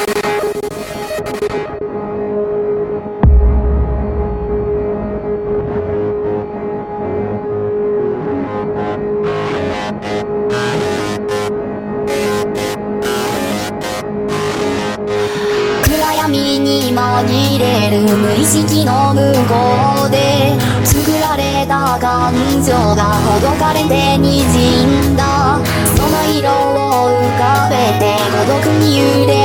暗闇に紛れる無意識の向こうで作られた感情がほどかれて滲んだ。その色を浮かべて孤独に揺れる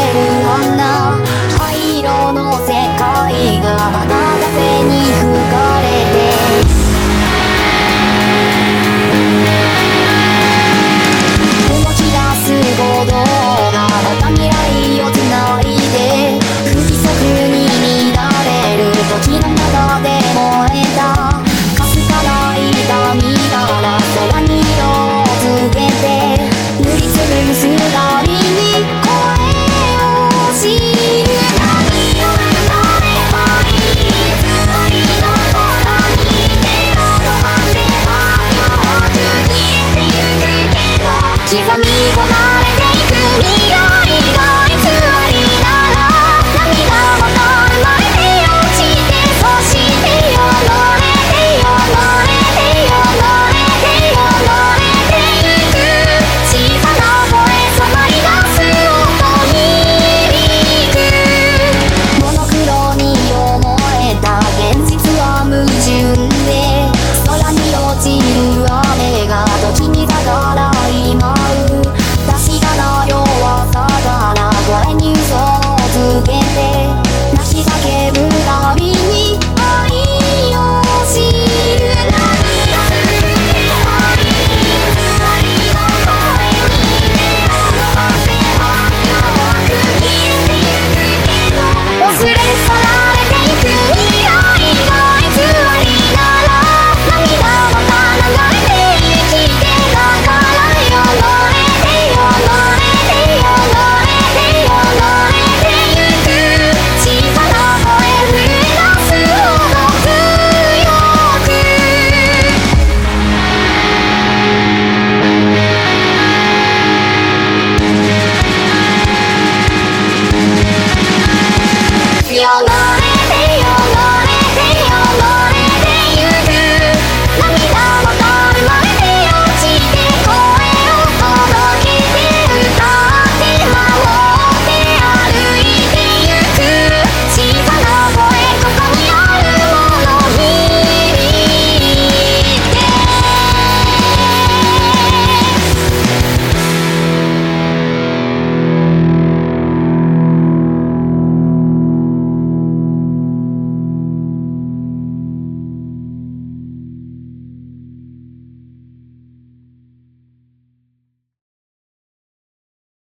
喜欢你